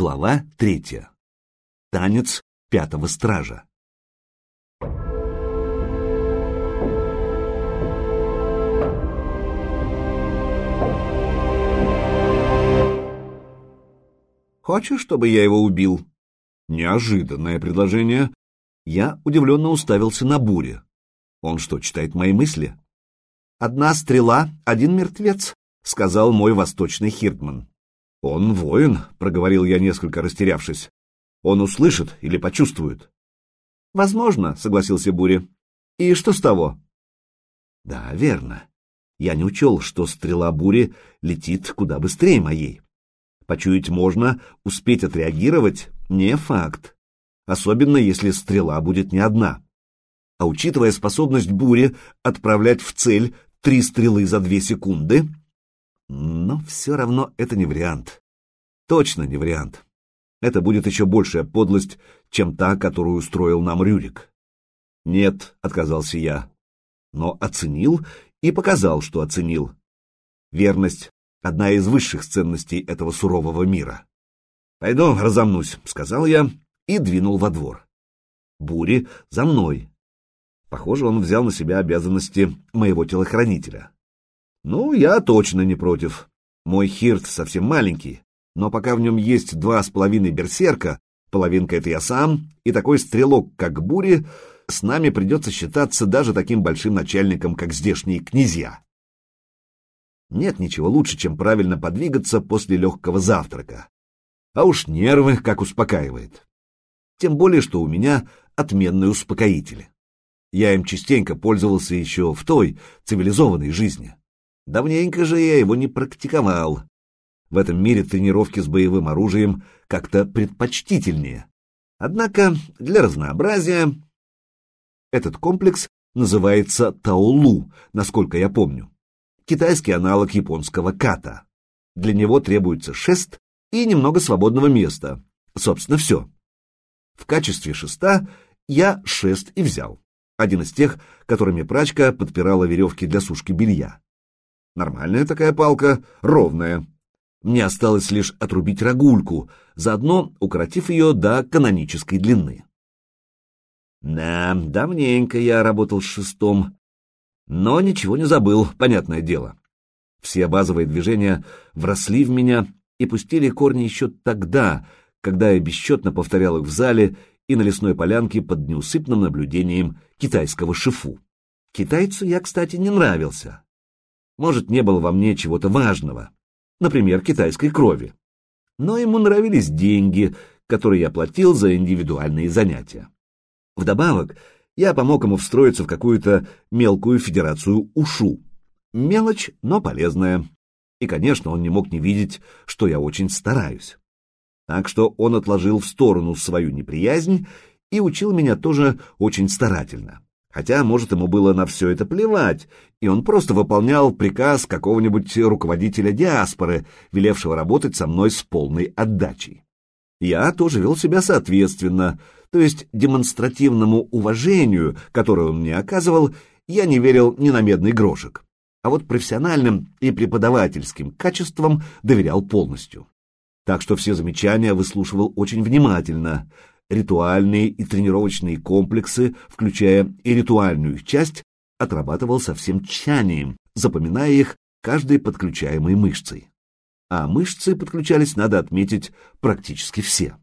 Глава третья. Танец пятого стража. «Хочешь, чтобы я его убил?» Неожиданное предложение. Я удивленно уставился на буре. Он что, читает мои мысли? «Одна стрела, один мертвец», — сказал мой восточный хиртман. «Он воин», — проговорил я, несколько растерявшись. «Он услышит или почувствует?» «Возможно», — согласился Бури. «И что с того?» «Да, верно. Я не учел, что стрела Бури летит куда быстрее моей. Почуять можно, успеть отреагировать — не факт. Особенно, если стрела будет не одна. А учитывая способность Бури отправлять в цель три стрелы за две секунды, но все равно это не вариант. Точно не вариант. Это будет еще большая подлость, чем та, которую устроил нам Рюрик. Нет, отказался я, но оценил и показал, что оценил. Верность — одна из высших ценностей этого сурового мира. «Пойду разомнусь», — сказал я и двинул во двор. Бури за мной. Похоже, он взял на себя обязанности моего телохранителя. Ну, я точно не против. Мой хирт совсем маленький, но пока в нем есть два с половиной берсерка, половинка это я сам, и такой стрелок, как Бури, с нами придется считаться даже таким большим начальником, как здешние князья. Нет ничего лучше, чем правильно подвигаться после легкого завтрака. А уж нервы как успокаивает. Тем более, что у меня отменные успокоители. Я им частенько пользовался еще в той цивилизованной жизни. Давненько же я его не практиковал. В этом мире тренировки с боевым оружием как-то предпочтительнее. Однако для разнообразия этот комплекс называется таолу, насколько я помню. Китайский аналог японского ката. Для него требуется шест и немного свободного места. Собственно, все. В качестве шеста я шест и взял. Один из тех, которыми прачка подпирала веревки для сушки белья. Нормальная такая палка, ровная. Мне осталось лишь отрубить рогульку, заодно укоротив ее до канонической длины. Да, давненько я работал с шестом, но ничего не забыл, понятное дело. Все базовые движения вросли в меня и пустили корни еще тогда, когда я бесчетно повторял их в зале и на лесной полянке под неусыпным наблюдением китайского шифу. Китайцу я, кстати, не нравился. Может, не было во мне чего-то важного, например, китайской крови. Но ему нравились деньги, которые я платил за индивидуальные занятия. Вдобавок, я помог ему встроиться в какую-то мелкую федерацию УШУ. Мелочь, но полезная. И, конечно, он не мог не видеть, что я очень стараюсь. Так что он отложил в сторону свою неприязнь и учил меня тоже очень старательно. Хотя, может, ему было на все это плевать, и он просто выполнял приказ какого-нибудь руководителя диаспоры, велевшего работать со мной с полной отдачей. Я тоже вел себя соответственно, то есть демонстративному уважению, которое он мне оказывал, я не верил ни на медный грошек, а вот профессиональным и преподавательским качествам доверял полностью. Так что все замечания выслушивал очень внимательно, ритуальные и тренировочные комплексы, включая и ритуальную часть, отрабатывал со всем тщанием, запоминая их каждой подключаемой мышцей. А мышцы подключались, надо отметить, практически все.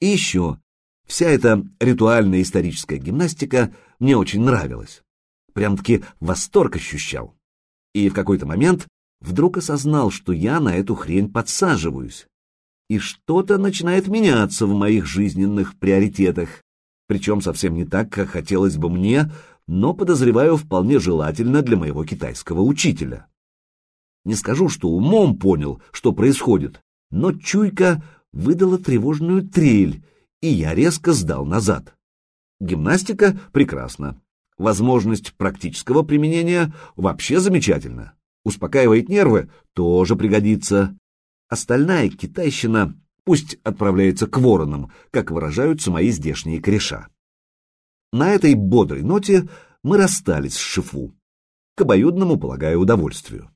И еще, вся эта ритуальная историческая гимнастика мне очень нравилась. Прям-таки восторг ощущал. И в какой-то момент вдруг осознал, что я на эту хрень подсаживаюсь и что-то начинает меняться в моих жизненных приоритетах, причем совсем не так, как хотелось бы мне, но, подозреваю, вполне желательно для моего китайского учителя. Не скажу, что умом понял, что происходит, но чуйка выдала тревожную трель, и я резко сдал назад. Гимнастика прекрасна. Возможность практического применения вообще замечательна. Успокаивает нервы тоже пригодится. Остальная китайщина пусть отправляется к воронам, как выражаются мои здешние кореша. На этой бодрой ноте мы расстались с Шифу, к обоюдному, полагаю, удовольствию.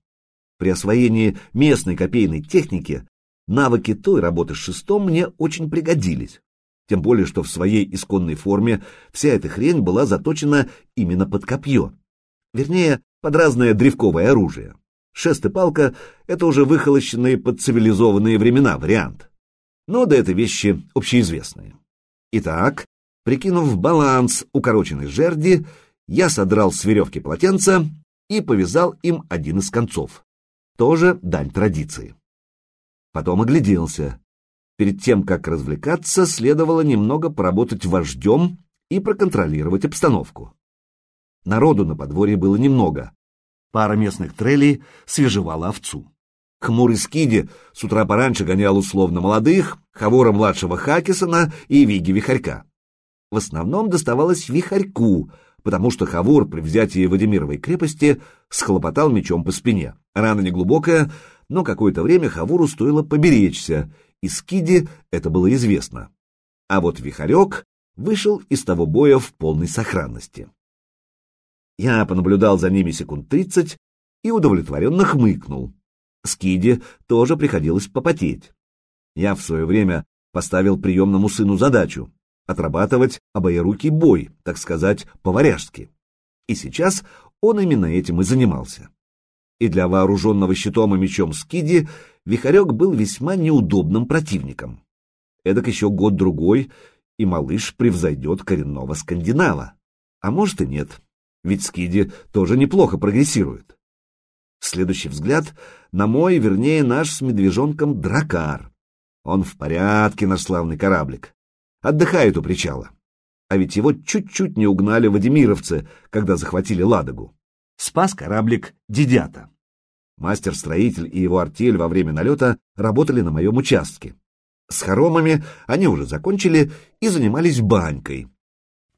При освоении местной копейной техники навыки той работы с шестом мне очень пригодились. Тем более, что в своей исконной форме вся эта хрень была заточена именно под копье. Вернее, под разное древковое оружие. Шест и палка — это уже выхолощенные под цивилизованные времена вариант. Но да это вещи общеизвестные. Итак, прикинув баланс укороченной жерди, я содрал с веревки полотенца и повязал им один из концов. Тоже дань традиции. Потом огляделся. Перед тем, как развлекаться, следовало немного поработать вождем и проконтролировать обстановку. Народу на подворье было немного. Пара местных трелей свежевала овцу. Хмурый Скиди с утра пораньше гонял условно молодых, Хавора-младшего Хакисона и Виги Вихарька. В основном доставалось Вихарьку, потому что Хавур при взятии Вадимировой крепости схлопотал мечом по спине. Рана неглубокая, но какое-то время Хавуру стоило поберечься, и Скиди это было известно. А вот Вихарек вышел из того боя в полной сохранности. Я понаблюдал за ними секунд тридцать и удовлетворенно хмыкнул. Скиди тоже приходилось попотеть. Я в свое время поставил приемному сыну задачу — отрабатывать обоерукий бой, так сказать, по-варяжски. И сейчас он именно этим и занимался и для вооруженного щитом и мечом Скиди Вихарек был весьма неудобным противником. Эдак еще год-другой, и малыш превзойдет коренного скандинава. А может и нет, ведь Скиди тоже неплохо прогрессирует. Следующий взгляд на мой, вернее, наш с медвежонком дракар. Он в порядке, наш славный кораблик. Отдыхает у причала. А ведь его чуть-чуть не угнали вадимировцы, когда захватили Ладогу спас кораблик «Дидята». Мастер-строитель и его артель во время налета работали на моем участке. С хоромами они уже закончили и занимались банькой.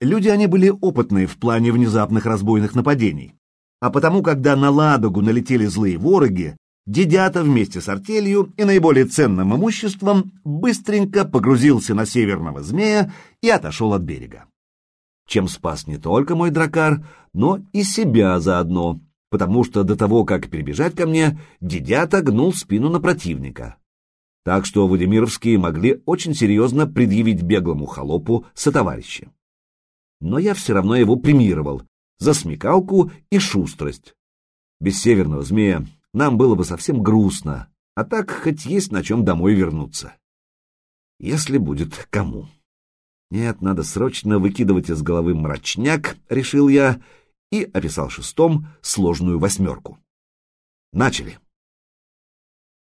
Люди они были опытные в плане внезапных разбойных нападений. А потому, когда на Ладогу налетели злые вороги, Дидята вместе с артелью и наиболее ценным имуществом быстренько погрузился на северного змея и отошел от берега чем спас не только мой дракар, но и себя заодно, потому что до того, как перебежать ко мне, дедята гнул спину на противника. Так что Владимировские могли очень серьезно предъявить беглому холопу сотоварища. Но я все равно его премировал за смекалку и шустрость. Без северного змея нам было бы совсем грустно, а так хоть есть на чем домой вернуться. Если будет кому. Нет, надо срочно выкидывать из головы мрачняк, решил я, и описал шестом сложную восьмерку. Начали.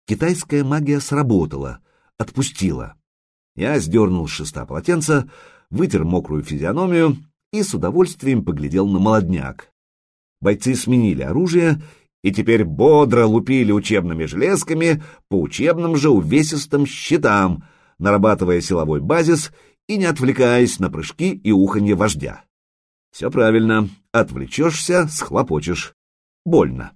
Китайская магия сработала, отпустила. Я сдернул с шеста полотенца, вытер мокрую физиономию и с удовольствием поглядел на молодняк. Бойцы сменили оружие и теперь бодро лупили учебными железками по учебным же увесистым щитам, нарабатывая силовой базис и не отвлекаясь на прыжки и уханье вождя. Все правильно, отвлечешься, схлопочешь. Больно.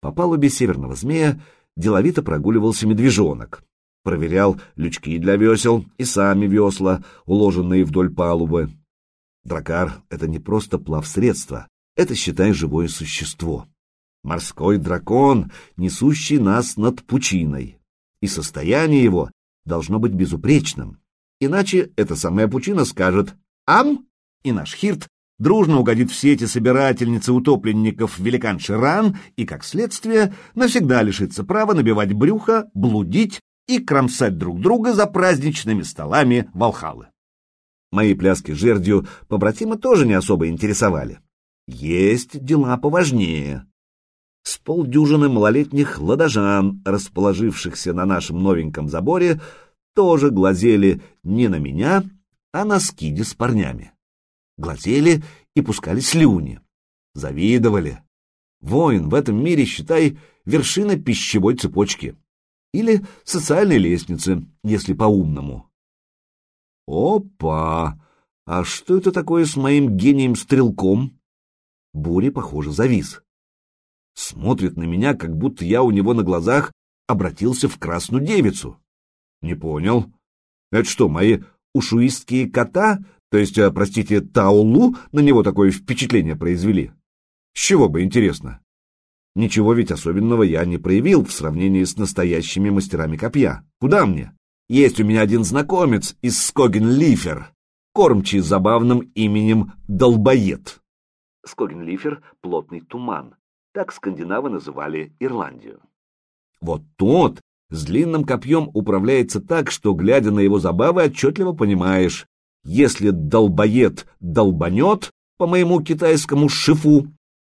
По палубе северного змея деловито прогуливался медвежонок. Проверял лючки для весел и сами весла, уложенные вдоль палубы. Дракар — это не просто плавсредство, это, считай, живое существо. Морской дракон, несущий нас над пучиной. И состояние его должно быть безупречным. Иначе эта самая пучина скажет «Ам!» и наш Хирт дружно угодит в сети собирательницы утопленников великан Ширан и, как следствие, навсегда лишится права набивать брюхо, блудить и кромсать друг друга за праздничными столами Волхалы. Мои пляски жердью побратимы тоже не особо интересовали. Есть дела поважнее. С полдюжины малолетних ладожан, расположившихся на нашем новеньком заборе, тоже глазели не на меня, а на скиде с парнями. Глазели и пускали слюни. Завидовали. Воин в этом мире, считай, вершина пищевой цепочки. Или социальной лестницы, если по-умному. Опа! А что это такое с моим гением-стрелком? Буря, похоже, завис. Смотрит на меня, как будто я у него на глазах обратился в красную девицу. Не понял. Это что, мои ушуистские кота, то есть, э, простите, Таулу, на него такое впечатление произвели? С чего бы, интересно? Ничего ведь особенного я не проявил в сравнении с настоящими мастерами копья. Куда мне? Есть у меня один знакомец из Скоген-Лифер, кормчий забавным именем Долбоед. Скоген-Лифер — плотный туман. Так скандинавы называли Ирландию. Вот тот с длинным копьем управляется так, что, глядя на его забавы, отчетливо понимаешь, если долбоед долбанет по моему китайскому шифу,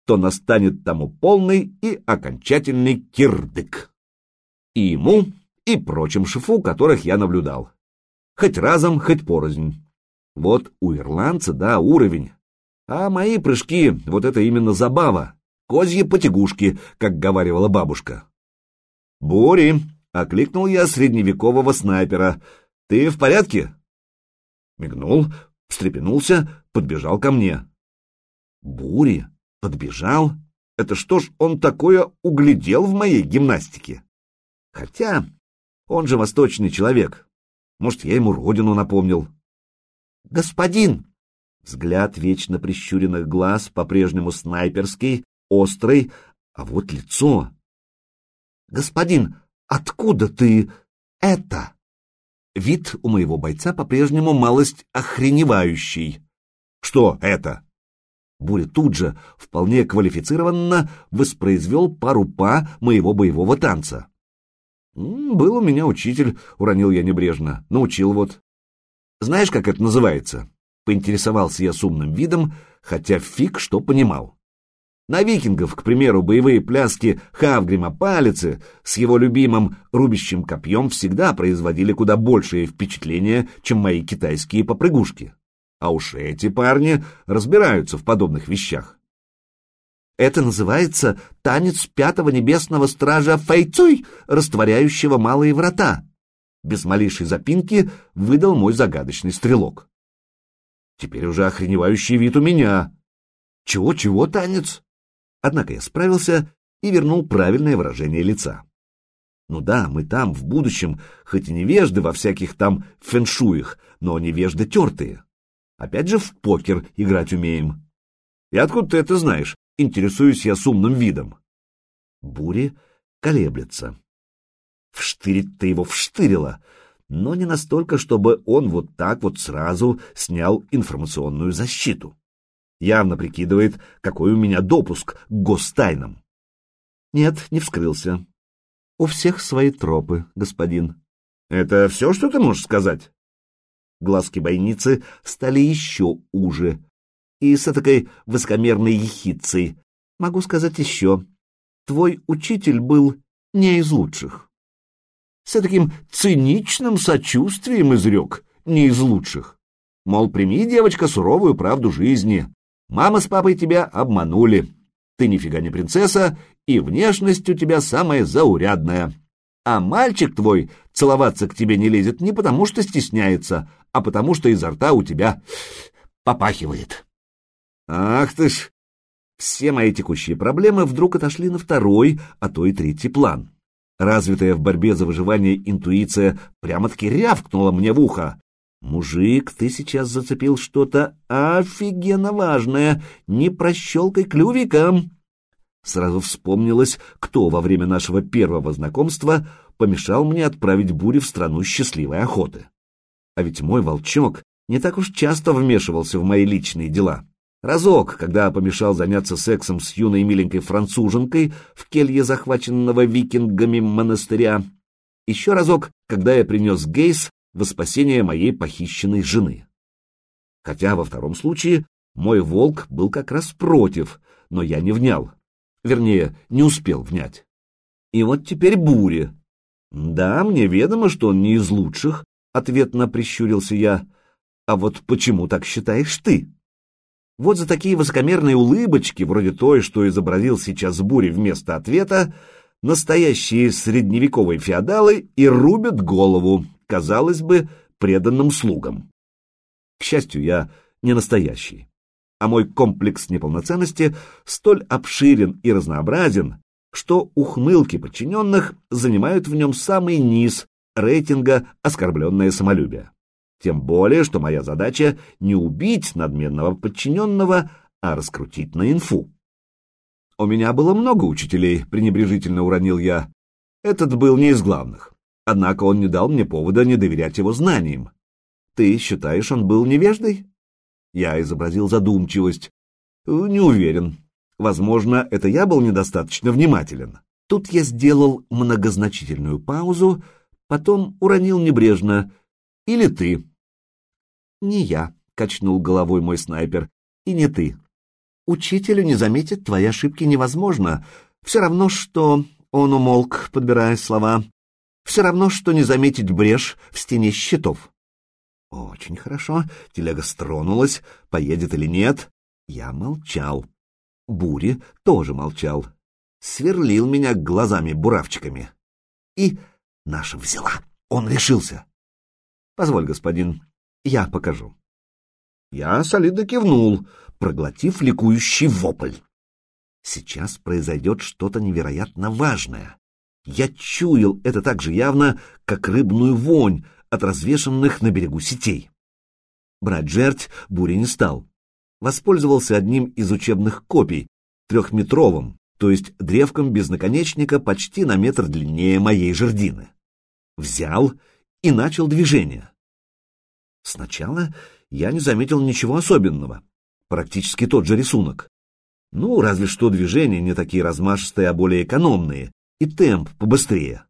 то настанет тому полный и окончательный кирдык. И ему, и прочим шифу, которых я наблюдал. Хоть разом, хоть порознь. Вот у ирландца, да, уровень. А мои прыжки — вот это именно забава. Козьи потягушки, как говаривала бабушка. «Бори!» — окликнул я средневекового снайпера. «Ты в порядке?» Мигнул, встрепенулся, подбежал ко мне. «Бури!» Подбежал? Это что ж он такое углядел в моей гимнастике? Хотя он же восточный человек. Может, я ему родину напомнил. «Господин!» Взгляд вечно прищуренных глаз, по-прежнему снайперский, острый, а вот лицо. «Господин, откуда ты это?» Вид у моего бойца по-прежнему малость охреневающий. «Что это?» Буря тут же, вполне квалифицированно, воспроизвел пару па моего боевого танца. «Был у меня учитель», — уронил я небрежно. «Научил вот». «Знаешь, как это называется?» — поинтересовался я с умным видом, хотя фиг что понимал. На викингов, к примеру, боевые пляски Хавгрима Палицы с его любимым рубящим копьем всегда производили куда большее впечатление, чем мои китайские попрыгушки. А уж эти парни разбираются в подобных вещах. Это называется танец пятого небесного стража Фэйцуй, растворяющего малые врата. Без малейшей запинки выдал мой загадочный стрелок. Теперь уже охреневающий вид у меня. Чего-чего танец? Однако я справился и вернул правильное выражение лица. Ну да, мы там, в будущем, хоть и невежды во всяких там фэншуях, но невежды тертые. Опять же в покер играть умеем. И откуда ты это знаешь? Интересуюсь я с умным видом. Бури колеблется. Вштырить-то его вштырило, но не настолько, чтобы он вот так вот сразу снял информационную защиту. Явно прикидывает, какой у меня допуск к гостайнам. Нет, не вскрылся. У всех свои тропы, господин. Это все, что ты можешь сказать? Глазки бойницы стали еще уже. И с такой высокомерной ехидцей. Могу сказать еще. Твой учитель был не из лучших. С таким циничным сочувствием изрек, не из лучших. Мол, прими, девочка, суровую правду жизни. Мама с папой тебя обманули. Ты нифига не принцесса, и внешность у тебя самая заурядная. А мальчик твой целоваться к тебе не лезет не потому, что стесняется, а потому что изо рта у тебя попахивает. Ах ты ж! Все мои текущие проблемы вдруг отошли на второй, а то и третий план. Развитая в борьбе за выживание интуиция прямо-таки рявкнула мне в ухо. «Мужик, ты сейчас зацепил что-то офигенно важное, не прощелкай клювиком!» Сразу вспомнилось, кто во время нашего первого знакомства помешал мне отправить бурю в страну счастливой охоты. А ведь мой волчок не так уж часто вмешивался в мои личные дела. Разок, когда помешал заняться сексом с юной миленькой француженкой в келье захваченного викингами монастыря. Еще разок, когда я принес Гейс во спасение моей похищенной жены. Хотя во втором случае мой волк был как раз против, но я не внял. Вернее, не успел внять. И вот теперь буря. Да, мне ведомо, что он не из лучших, Ответно прищурился я. А вот почему так считаешь ты? Вот за такие высокомерные улыбочки, вроде той, что изобразил сейчас Бури вместо ответа, настоящие средневековые феодалы и рубят голову, казалось бы, преданным слугам. К счастью, я не настоящий, а мой комплекс неполноценности столь обширен и разнообразен, что ухмылки подчиненных занимают в нем самый низ рейтинга оскорбленное самолюбие. Тем более, что моя задача не убить надменного подчиненного, а раскрутить на инфу. У меня было много учителей, пренебрежительно уронил я. Этот был не из главных. Однако он не дал мне повода не доверять его знаниям. Ты считаешь, он был невеждой? Я изобразил задумчивость. Не уверен. Возможно, это я был недостаточно внимателен. Тут я сделал многозначительную паузу, потом уронил небрежно. Или ты? Не я, качнул головой мой снайпер, и не ты. Учителю не заметить твои ошибки невозможно. Все равно, что... Он умолк, подбирая слова. Все равно, что не заметить брешь в стене щитов. Очень хорошо. Телега стронулась. Поедет или нет? Я молчал. Бури тоже молчал. Сверлил меня глазами буравчиками. И наша взяла. Он решился. Позволь, господин, я покажу. Я солидно кивнул, проглотив ликующий вопль. Сейчас произойдет что-то невероятно важное. Я чуял это так же явно, как рыбную вонь от развешанных на берегу сетей. Брать жертв Бури не стал. Воспользовался одним из учебных копий, трехметровым, то есть древком без наконечника почти на метр длиннее моей жердины. Взял и начал движение. Сначала я не заметил ничего особенного, практически тот же рисунок. Ну, разве что движения не такие размашистые, а более экономные, и темп побыстрее.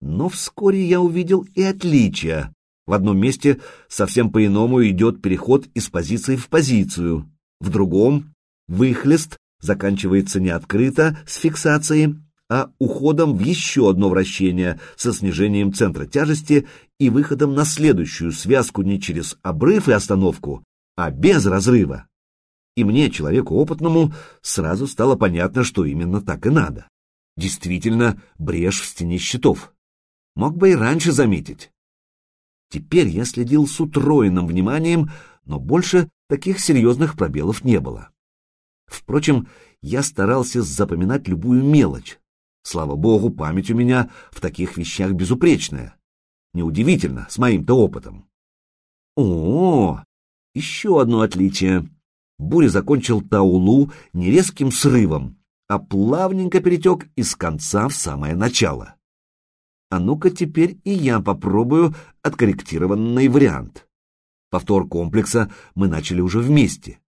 Но вскоре я увидел и отличия. В одном месте совсем по-иному идет переход из позиции в позицию, в другом — выхлест заканчивается не открыто с фиксацией, а уходом в еще одно вращение со снижением центра тяжести и выходом на следующую связку не через обрыв и остановку, а без разрыва. И мне, человеку опытному, сразу стало понятно, что именно так и надо. Действительно, брешь в стене щитов. Мог бы и раньше заметить. Теперь я следил с утроенным вниманием, но больше таких серьезных пробелов не было. Впрочем, я старался запоминать любую мелочь. Слава богу, память у меня в таких вещах безупречная. Неудивительно, с моим-то опытом. О, еще одно отличие. Буря закончил Таулу не резким срывом, а плавненько перетек из конца в самое начало. А ну-ка теперь и я попробую откорректированный вариант. Повтор комплекса мы начали уже вместе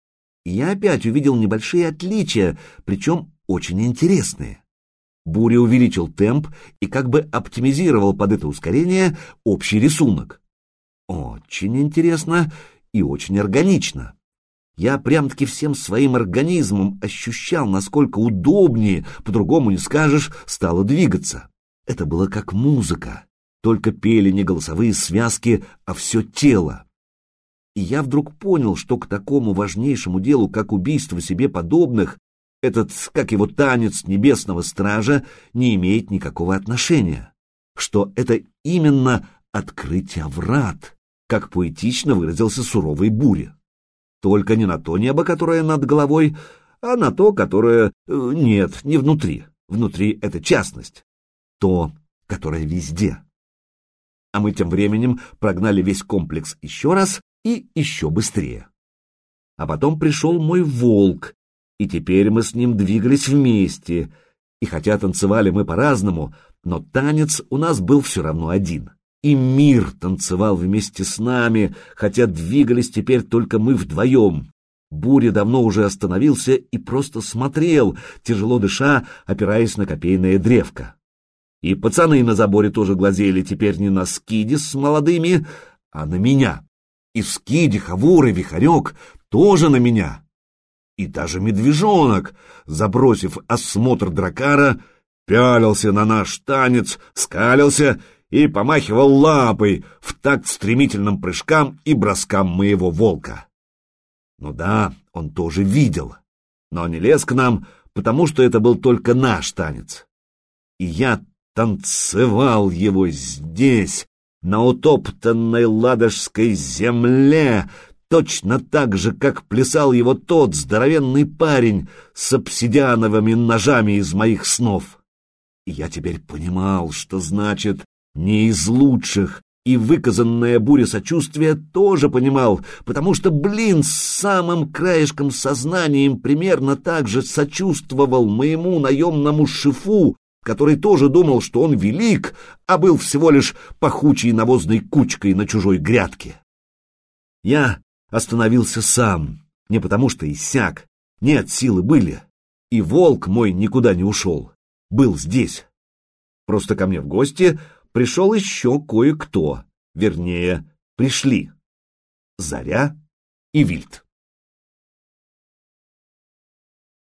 я опять увидел небольшие отличия, причем очень интересные. Буря увеличил темп и как бы оптимизировал под это ускорение общий рисунок. Очень интересно и очень органично. Я прям-таки всем своим организмом ощущал, насколько удобнее, по-другому не скажешь, стало двигаться. Это было как музыка, только пели не голосовые связки, а все тело и я вдруг понял, что к такому важнейшему делу, как убийство себе подобных, этот, как его танец небесного стража, не имеет никакого отношения, что это именно открытие врат, как поэтично выразился суровой буре. Только не на то небо, которое над головой, а на то, которое... Э, нет, не внутри. Внутри — это частность. То, которое везде. А мы тем временем прогнали весь комплекс еще раз и еще быстрее. А потом пришел мой волк, и теперь мы с ним двигались вместе, и хотя танцевали мы по-разному, но танец у нас был все равно один. И мир танцевал вместе с нами, хотя двигались теперь только мы вдвоем. Буря давно уже остановился и просто смотрел, тяжело дыша, опираясь на копейное древко. И пацаны на заборе тоже глазели теперь не на скиди с молодыми, а на меня. И Скиди, Хавур и Вихарек тоже на меня. И даже медвежонок, забросив осмотр дракара, пялился на наш танец, скалился и помахивал лапой в такт стремительным прыжкам и броскам моего волка. Ну да, он тоже видел, но не лез к нам, потому что это был только наш танец. И я танцевал его здесь, на утоптанной ладожской земле, точно так же, как плясал его тот здоровенный парень с обсидиановыми ножами из моих снов. И я теперь понимал, что значит «не из лучших», И выказанное буре сочувствие тоже понимал, потому что, блин, с самым краешком сознанием примерно так же сочувствовал моему наемному шифу, который тоже думал, что он велик, а был всего лишь пахучей навозной кучкой на чужой грядке. Я остановился сам, не потому что иссяк, нет, силы были, и волк мой никуда не ушел, был здесь. Просто ко мне в гости пришел еще кое-кто, вернее, пришли. Заря и Вильд.